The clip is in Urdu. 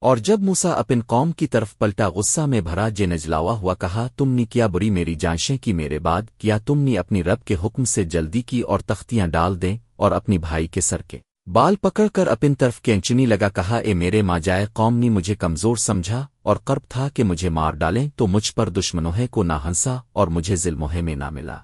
اور جب موسا اپن قوم کی طرف پلٹا غصہ میں بھرا، جے نجلاوا ہوا کہا، تم نے کیا بری میری جانشیں کی میرے بعد؟ کیا تم نے اپنی رب کے حکم سے جلدی کی اور تختیاں ڈال دیں اور اپنی بھائی کے سر کے؟ بال پکڑ کر اپن طرف کینچنی لگا کہا، اے میرے ماں جائے قوم نے مجھے کمزور سمجھا اور قرب تھا کہ مجھے مار ڈالیں، تو مجھ پر دشمنوہے کو نہ ہنسا اور مجھے ظلموہے میں نہ ملا۔